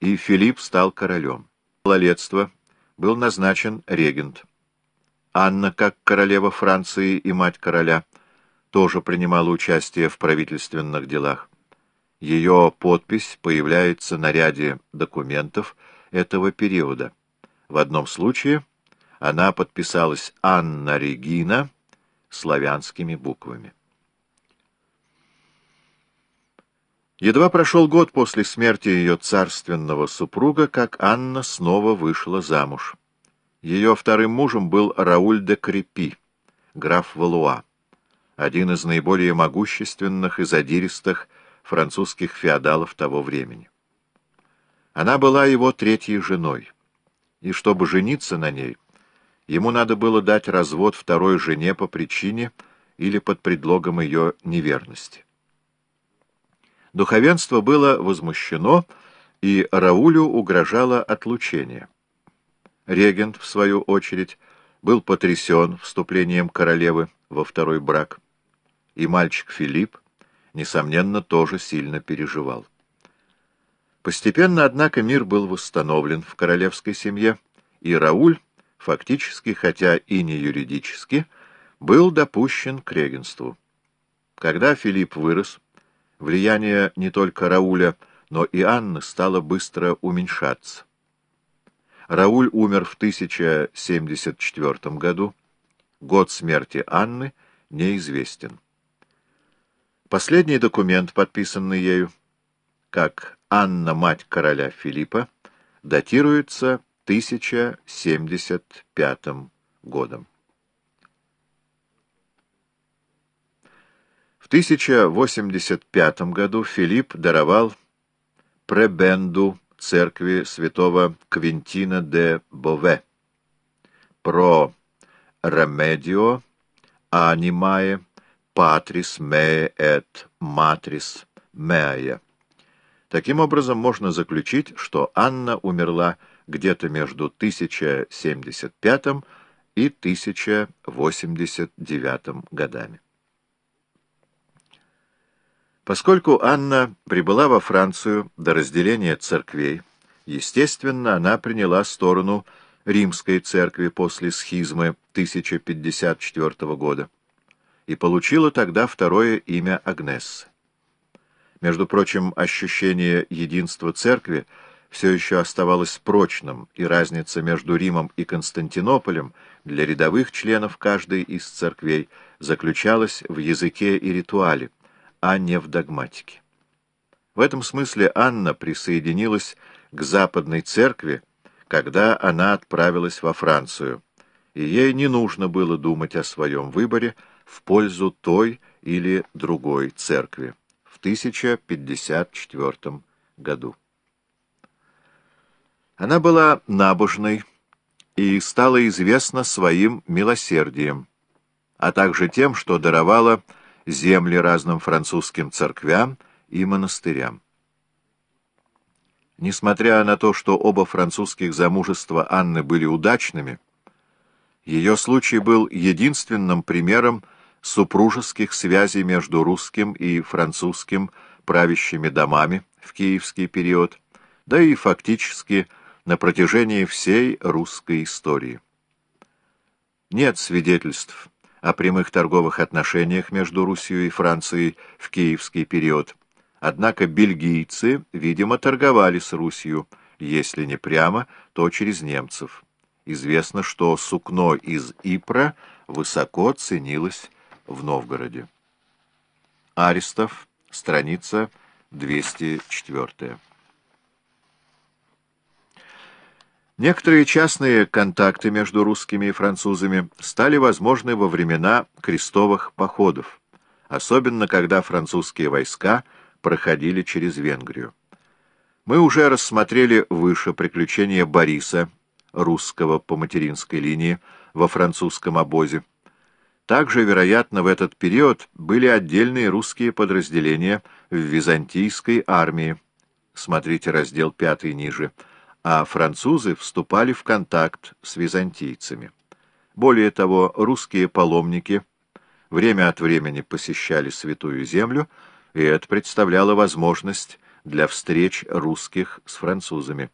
и Филипп стал королем. Малолетство был назначен регент. Анна, как королева Франции и мать короля, тоже принимала участие в правительственных делах. Ее подпись появляется на ряде документов этого периода. В одном случае она подписалась Анна Регина славянскими буквами. Едва прошел год после смерти ее царственного супруга, как Анна снова вышла замуж. Ее вторым мужем был Рауль де Крепи, граф Валуа, один из наиболее могущественных и задиристых французских феодалов того времени. Она была его третьей женой, и чтобы жениться на ней, ему надо было дать развод второй жене по причине или под предлогом ее неверности. Духовенство было возмущено, и Раулю угрожало отлучение. Регент, в свою очередь, был потрясен вступлением королевы во второй брак, и мальчик Филипп, несомненно, тоже сильно переживал. Постепенно, однако, мир был восстановлен в королевской семье, и Рауль, фактически, хотя и не юридически, был допущен к регенству. Когда Филипп вырос, влияние не только Рауля, но и Анны стало быстро уменьшаться. Рауль умер в 1074 году. Год смерти Анны неизвестен. Последний документ, подписанный ею, как Анна, мать короля Филиппа, датируется 1075 годом. В 1085 году Филипп даровал пребенду церкви святого Квинтина де Бове про ремедио анимае патрис мее эт матрис меае. Таким образом, можно заключить, что Анна умерла где-то между 1075 и 1089 годами. Поскольку Анна прибыла во Францию до разделения церквей, естественно, она приняла сторону римской церкви после схизмы 1054 года и получила тогда второе имя Агнессы. Между прочим, ощущение единства церкви все еще оставалось прочным, и разница между Римом и Константинополем для рядовых членов каждой из церквей заключалась в языке и ритуале, а не в догматике. В этом смысле Анна присоединилась к Западной Церкви, когда она отправилась во Францию, и ей не нужно было думать о своем выборе в пользу той или другой церкви в 1054 году. Она была набожной и стала известна своим милосердием, а также тем, что даровала земли разным французским церквям и монастырям. Несмотря на то, что оба французских замужества Анны были удачными, ее случай был единственным примером супружеских связей между русским и французским правящими домами в киевский период, да и фактически на протяжении всей русской истории. Нет свидетельств о прямых торговых отношениях между Русью и Францией в киевский период. Однако бельгийцы, видимо, торговали с Русью, если не прямо, то через немцев. Известно, что сукно из Ипра высоко ценилось в Новгороде. Аристов, страница 204. Некоторые частные контакты между русскими и французами стали возможны во времена крестовых походов, особенно когда французские войска проходили через Венгрию. Мы уже рассмотрели выше приключения Бориса, русского по материнской линии, во французском обозе. Также, вероятно, в этот период были отдельные русские подразделения в византийской армии. Смотрите раздел 5 ниже а французы вступали в контакт с византийцами. Более того, русские паломники время от времени посещали Святую Землю, и это представляло возможность для встреч русских с французами.